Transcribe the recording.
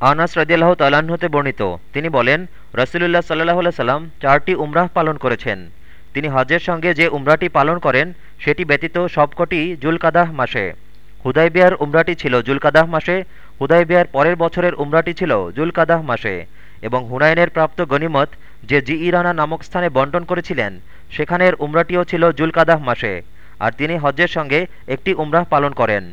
আনাস রদিয়াল্লাহ তালাহতে হতে বর্ণিত। তিনি বলেন, রসুলুল্লাহ সাল্লাহ সাল্লাম চারটি উমরাহ পালন করেছেন। তিনি হজের সঙ্গে যে উমরাটি পালন করেন, সেটি ব্যতীত সবকটি জুলকাদাহ মাসে। হুদাইবিয়ার উমরাটি ছিল জুলকাদাহ মাসে, হুদাইবিয়ার পরের বছরের উমরাটি ছিল জুলকাদাহ মাসে এবং হুনায়নের প্রাপ্ত গনিমত যে জি ইরানা নামক স্থানে বন্টন করেছিলেন, সেখানের উমরাটিও ছিল জুলকাদাহ মাসে। আর তিনি হজ্জের সঙ্গে একটি উমরাহ পালন করেন।